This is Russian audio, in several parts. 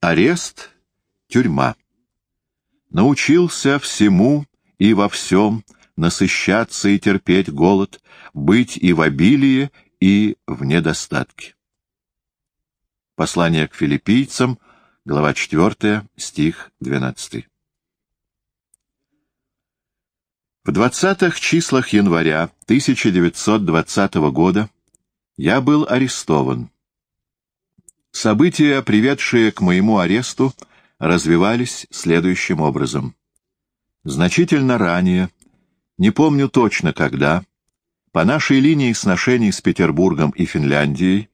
Арест, тюрьма. Научился всему и во всем насыщаться и терпеть голод, быть и в обилии, и в недостатке. Послание к филиппийцам, глава 4, стих 12. В двадцатых числах января 1920 года я был арестован. События, приведшие к моему аресту, развивались следующим образом. Значительно ранее, не помню точно когда, по нашей линии сношений с Петербургом и Финляндией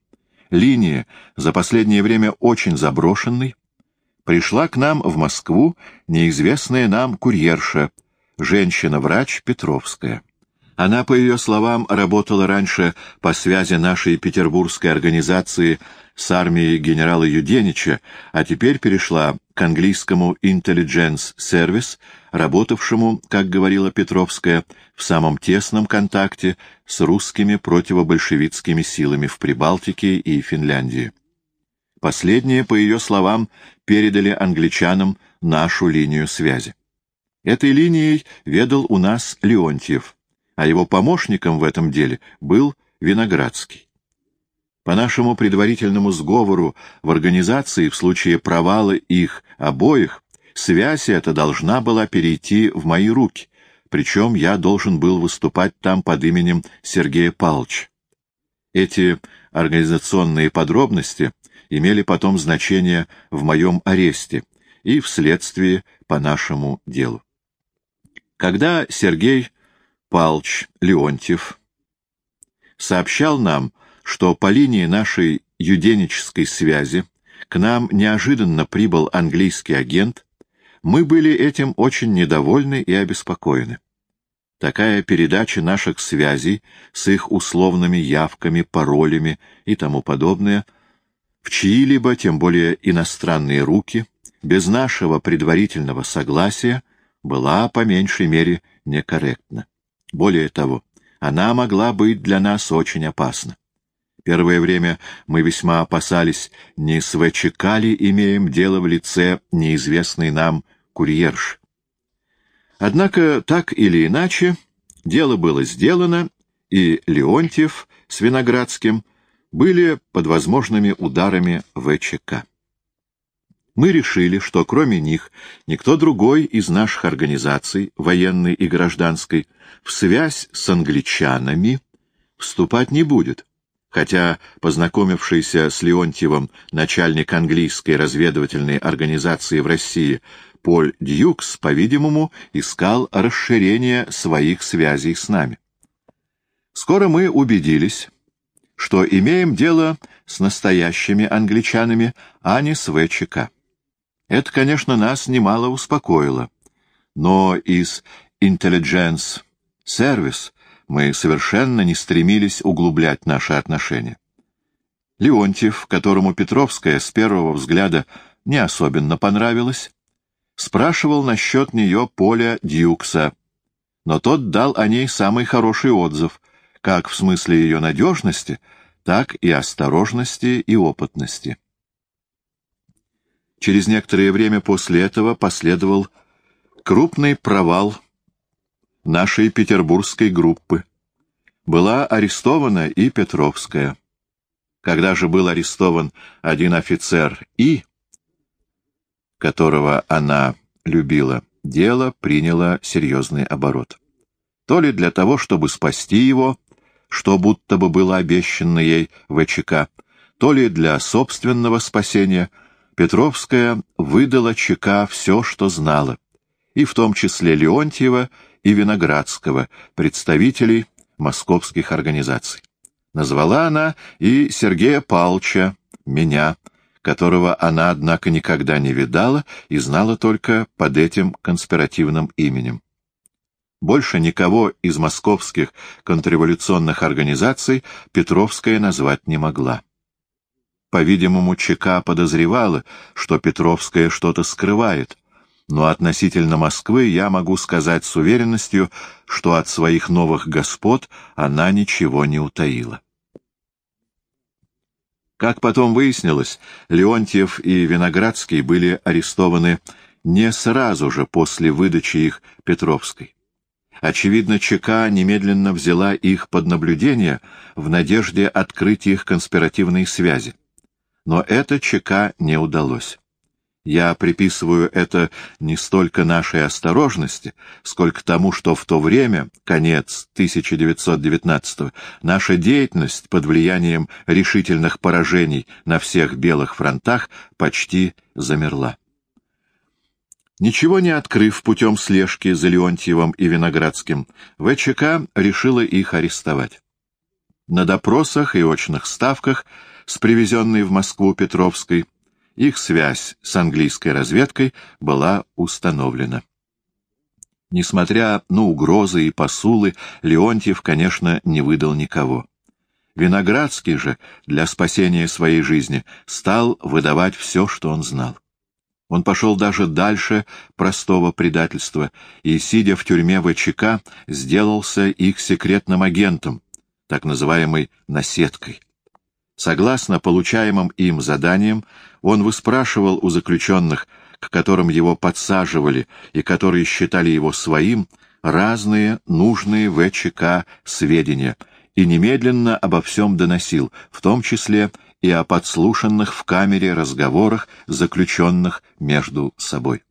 линии, за последнее время очень заброшенной, пришла к нам в Москву неизвестная нам курьерша, женщина-врач Петровская. Она, по ее словам, работала раньше по связи нашей петербургской организации с армией генерала Юденича, а теперь перешла к английскому Intelligence Service, работавшему, как говорила Петровская, в самом тесном контакте с русскими противобольшевистскими силами в Прибалтике и Финляндии. Последние, по ее словам, передали англичанам нашу линию связи. Этой линией ведал у нас Леонтьев, а его помощником в этом деле был Виноградский. По нашему предварительному сговору в организации в случае провала их обоих связь эта должна была перейти в мои руки, причем я должен был выступать там под именем Сергея Павловича. Эти организационные подробности имели потом значение в моем аресте и вследствие по нашему делу. Когда Сергей Павлович Леонтьев сообщал нам, что по линии нашей юденической связи к нам неожиданно прибыл английский агент, мы были этим очень недовольны и обеспокоены. Такая передача наших связей с их условными явками, паролями и тому подобное в чьи-либо, тем более иностранные руки, без нашего предварительного согласия, была по меньшей мере некорректна. Более того, она могла быть для нас очень опасна. Первое время мы весьма опасались, не с ВЧК ли имеем дело в лице неизвестной нам курьерш. Однако, так или иначе, дело было сделано, и Леонтьев с Виноградским были под возможными ударами ВЧК. Мы решили, что кроме них никто другой из наших организаций, военной и гражданской, в связь с англичанами вступать не будет хотя познакомившийся с Леонтьевым начальник английской разведывательной организации в России Поль Дьюкс, по-видимому, искал расширения своих связей с нами. Скоро мы убедились, что имеем дело с настоящими англичанами, а не с ВЧК. Это, конечно, нас немало успокоило, но из Intelligence Service мы совершенно не стремились углублять наши отношения. Леонтьев, которому Петровская с первого взгляда не особенно понравилась, спрашивал насчет нее Поля Дьюкса, но тот дал о ней самый хороший отзыв, как в смысле ее надежности, так и осторожности и опытности. Через некоторое время после этого последовал крупный провал нашей петербургской группы. Была арестована и Петровская. Когда же был арестован один офицер И, которого она любила, дело приняло серьезный оборот. То ли для того, чтобы спасти его, что будто бы было обещано ей ВЧК, то ли для собственного спасения, Петровская выдала ЧК все, что знала, и в том числе Леонтьева и Виноградского, представителей московских организаций. Назвала она и Сергея Палча, меня, которого она, однако, никогда не видала и знала только под этим конспиративным именем. Больше никого из московских контрреволюционных организаций Петровская назвать не могла. По-видимому, ЧК подозревала, что Петровская что-то скрывает, но относительно Москвы я могу сказать с уверенностью, что от своих новых господ она ничего не утаила. Как потом выяснилось, Леонтьев и Виноградский были арестованы не сразу же после выдачи их Петровской. Очевидно, ЧК немедленно взяла их под наблюдение в надежде открыть их конспиративные связи. Но это ЧК не удалось. Я приписываю это не столько нашей осторожности, сколько тому, что в то время, конец 1919 наша деятельность под влиянием решительных поражений на всех белых фронтах почти замерла. Ничего не открыв путем слежки за Леонтьевым и Виноградским, ВЧК решила их арестовать. На допросах и очных ставках с привезенной в Москву Петровской их связь с английской разведкой была установлена. Несмотря на угрозы и посулы, Леонтьев, конечно, не выдал никого. Виноградский же для спасения своей жизни стал выдавать все, что он знал. Он пошел даже дальше простого предательства и, сидя в тюрьме ВЧК, сделался их секретным агентом, так называемой «наседкой». Согласно получаемым им заданиям, он выспрашивал у заключенных, к которым его подсаживали и которые считали его своим, разные нужные ВЧК сведения и немедленно обо всем доносил, в том числе и о подслушанных в камере разговорах, заключенных между собой.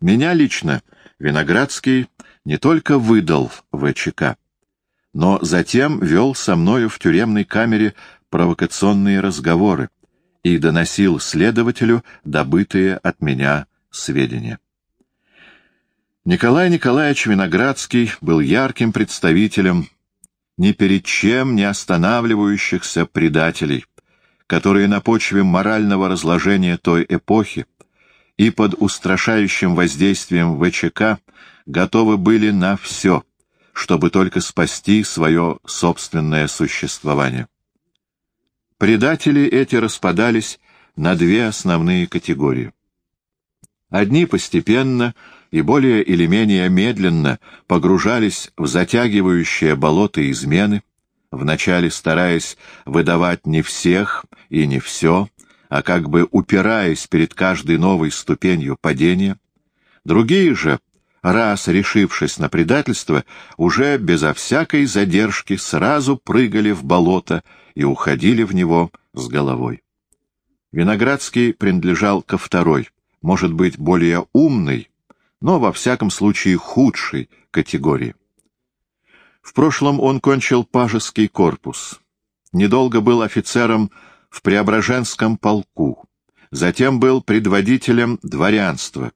Меня лично Виноградский не только выдал ВЧК, но затем вел со мною в тюремной камере провокационные разговоры и доносил следователю добытые от меня сведения. Николай Николаевич Виноградский был ярким представителем ни перед чем не останавливающихся предателей, которые на почве морального разложения той эпохи и под устрашающим воздействием ВЧК готовы были на все, чтобы только спасти свое собственное существование. Предатели эти распадались на две основные категории. Одни постепенно и более или менее медленно погружались в затягивающее болото измены, вначале стараясь выдавать не всех и не все, а как бы упираясь перед каждой новой ступенью падения. Другие же, раз решившись на предательство, уже безо всякой задержки сразу прыгали в болото и уходили в него с головой. Виноградский принадлежал ко второй, может быть, более умной, но, во всяком случае, худшей категории. В прошлом он кончил пажеский корпус, недолго был офицером в Преображенском полку, затем был предводителем дворянства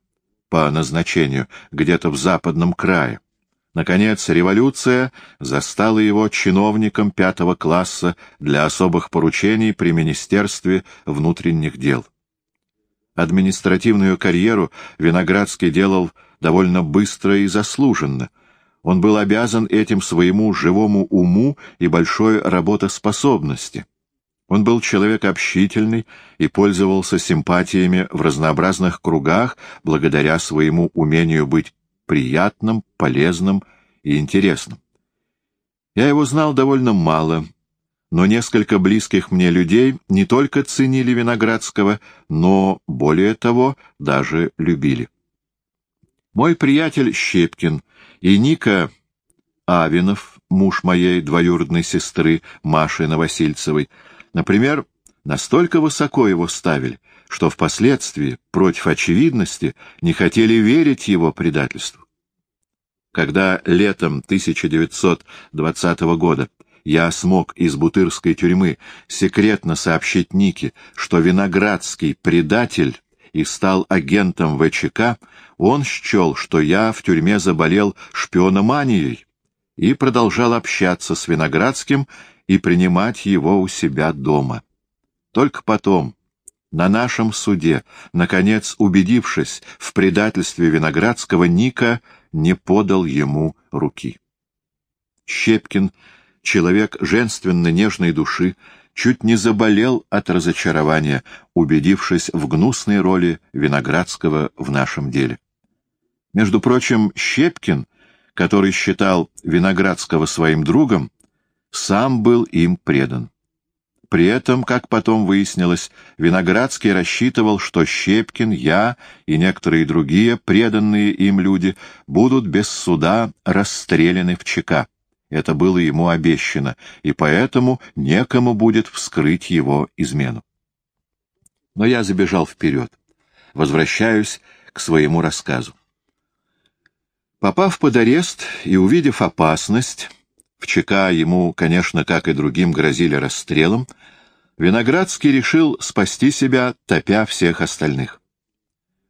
по назначению где-то в западном крае, Наконец, революция застала его чиновником пятого класса для особых поручений при Министерстве внутренних дел. Административную карьеру Виноградский делал довольно быстро и заслуженно. Он был обязан этим своему живому уму и большой работоспособности. Он был человек общительный и пользовался симпатиями в разнообразных кругах благодаря своему умению быть приятным, полезным и интересным. Я его знал довольно мало, но несколько близких мне людей не только ценили Виноградского, но, более того, даже любили. Мой приятель Щепкин и Ника Авинов, муж моей двоюродной сестры Маши Новосильцевой, например, настолько высоко его ставили, что впоследствии, против очевидности, не хотели верить его предательству. Когда летом 1920 года я смог из Бутырской тюрьмы секретно сообщить Нике, что Виноградский предатель и стал агентом ВЧК, он счел, что я в тюрьме заболел шпиономанией и продолжал общаться с Виноградским и принимать его у себя дома. Только потом, на нашем суде, наконец убедившись в предательстве Виноградского, Ника не подал ему руки. Щепкин, человек женственно-нежной души, чуть не заболел от разочарования, убедившись в гнусной роли Виноградского в нашем деле. Между прочим, Щепкин, который считал Виноградского своим другом, сам был им предан. При этом, как потом выяснилось, Виноградский рассчитывал, что Щепкин, я и некоторые другие преданные им люди будут без суда расстреляны в ЧК. Это было ему обещано, и поэтому некому будет вскрыть его измену. Но я забежал вперед. Возвращаюсь к своему рассказу. Попав под арест и увидев опасность, в ЧК ему, конечно, как и другим, грозили расстрелом, Виноградский решил спасти себя, топя всех остальных.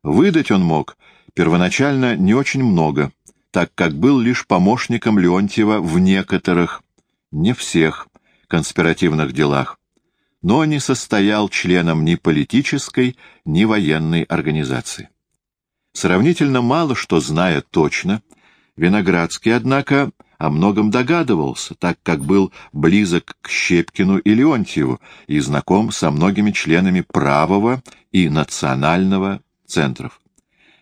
Выдать он мог первоначально не очень много, так как был лишь помощником Леонтьева в некоторых, не всех, конспиративных делах, но не состоял членом ни политической, ни военной организации. Сравнительно мало что зная точно, Виноградский, однако, о многом догадывался, так как был близок к Щепкину и Леонтьеву и знаком со многими членами правого и национального центров.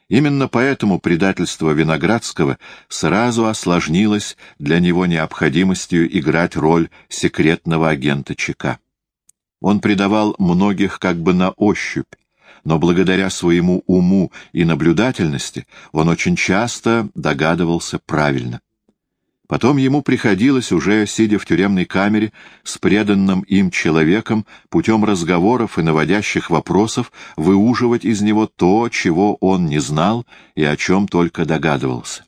Именно поэтому предательство Виноградского сразу осложнилось для него необходимостью играть роль секретного агента ЧК. Он предавал многих как бы на ощупь, но благодаря своему уму и наблюдательности он очень часто догадывался правильно. Потом ему приходилось, уже сидя в тюремной камере, с преданным им человеком, путем разговоров и наводящих вопросов, выуживать из него то, чего он не знал и о чем только догадывался.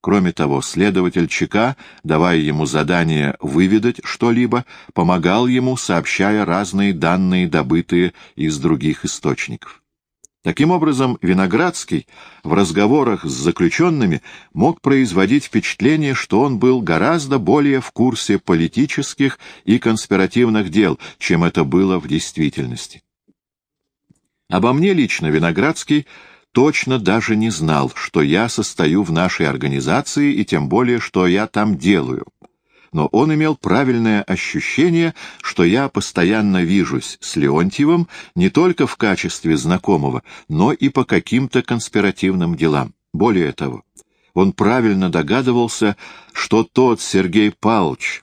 Кроме того, следователь ЧК, давая ему задание выведать что-либо, помогал ему, сообщая разные данные, добытые из других источников. Таким образом, Виноградский в разговорах с заключенными мог производить впечатление, что он был гораздо более в курсе политических и конспиративных дел, чем это было в действительности. Обо мне лично Виноградский точно даже не знал, что я состою в нашей организации и тем более, что я там делаю но он имел правильное ощущение, что я постоянно вижусь с Леонтьевым не только в качестве знакомого, но и по каким-то конспиративным делам. Более того, он правильно догадывался, что тот Сергей Павлович,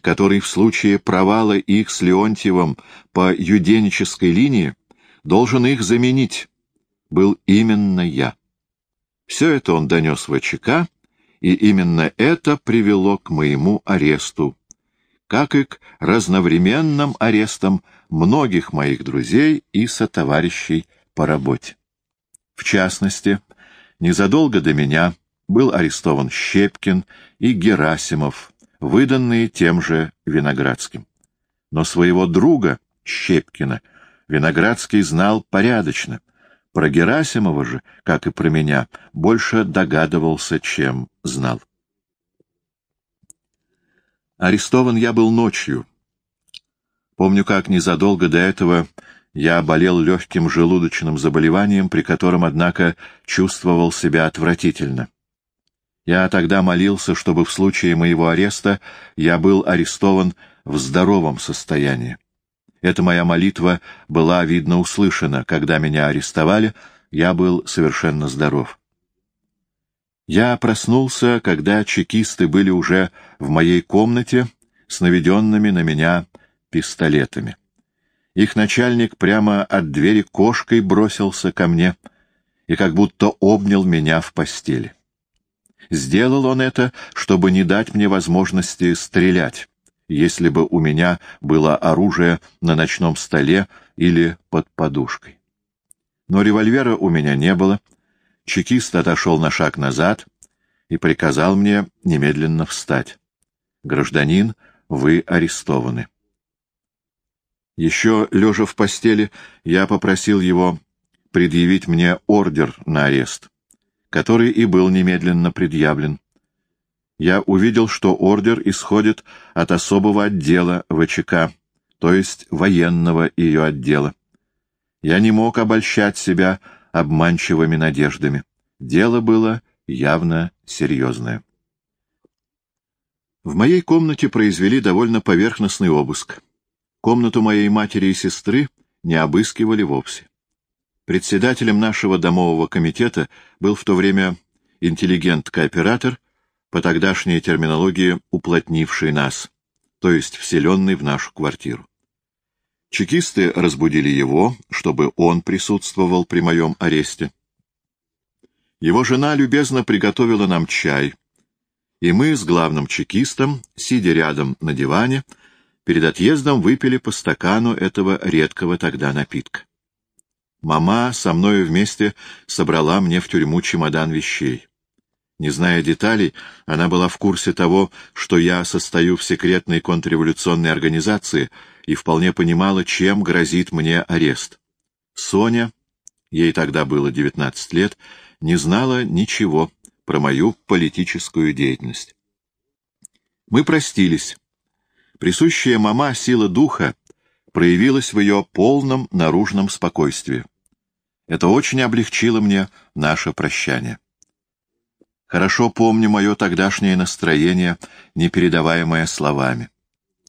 который в случае провала их с Леонтьевым по юденической линии должен их заменить, был именно я. Все это он донес в ЧК, и именно это привело к моему аресту, как и к разновременным арестам многих моих друзей и сотоварищей по работе. В частности, незадолго до меня был арестован Щепкин и Герасимов, выданные тем же Виноградским. Но своего друга, Щепкина, Виноградский знал порядочно — про Герасимова же, как и про меня, больше догадывался, чем знал. Арестован я был ночью. Помню, как незадолго до этого я болел легким желудочным заболеванием, при котором, однако, чувствовал себя отвратительно. Я тогда молился, чтобы в случае моего ареста я был арестован в здоровом состоянии. Эта моя молитва была, видно, услышана. Когда меня арестовали, я был совершенно здоров. Я проснулся, когда чекисты были уже в моей комнате с наведенными на меня пистолетами. Их начальник прямо от двери кошкой бросился ко мне и как будто обнял меня в постели. Сделал он это, чтобы не дать мне возможности стрелять если бы у меня было оружие на ночном столе или под подушкой. Но револьвера у меня не было. Чекист отошел на шаг назад и приказал мне немедленно встать. «Гражданин, вы арестованы». Еще лежа в постели, я попросил его предъявить мне ордер на арест, который и был немедленно предъявлен я увидел, что ордер исходит от особого отдела ВЧК, то есть военного ее отдела. Я не мог обольщать себя обманчивыми надеждами. Дело было явно серьезное. В моей комнате произвели довольно поверхностный обыск. Комнату моей матери и сестры не обыскивали вовсе. Председателем нашего домового комитета был в то время интеллигент-кооператор по тогдашней терминологии уплотнивший нас, то есть вселенный в нашу квартиру. Чекисты разбудили его, чтобы он присутствовал при моем аресте. Его жена любезно приготовила нам чай, и мы с главным чекистом, сидя рядом на диване, перед отъездом выпили по стакану этого редкого тогда напитка. Мама со мною вместе собрала мне в тюрьму чемодан вещей. Не зная деталей, она была в курсе того, что я состою в секретной контрреволюционной организации и вполне понимала, чем грозит мне арест. Соня, ей тогда было 19 лет, не знала ничего про мою политическую деятельность. Мы простились. Присущая мама сила духа проявилась в ее полном наружном спокойствии. Это очень облегчило мне наше прощание. Хорошо помню мое тогдашнее настроение, непередаваемое словами.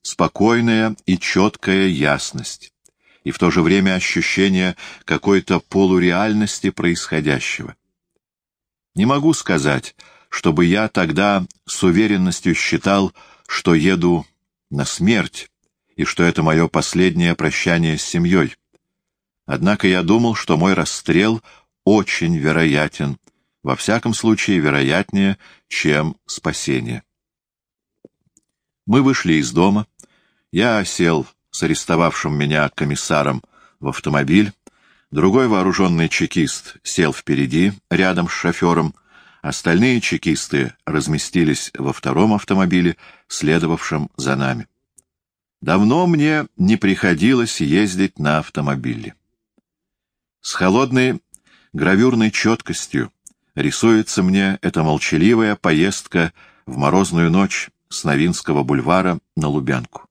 Спокойная и четкая ясность, и в то же время ощущение какой-то полуреальности происходящего. Не могу сказать, чтобы я тогда с уверенностью считал, что еду на смерть, и что это мое последнее прощание с семьей. Однако я думал, что мой расстрел очень вероятен, во всяком случае вероятнее, чем спасение. Мы вышли из дома. Я сел с арестовавшим меня комиссаром в автомобиль. Другой вооруженный чекист сел впереди, рядом с шофером. Остальные чекисты разместились во втором автомобиле, следовавшем за нами. Давно мне не приходилось ездить на автомобиле. С холодной гравюрной четкостью рисуется мне эта молчаливая поездка в морозную ночь с Новинского бульвара на Лубянку.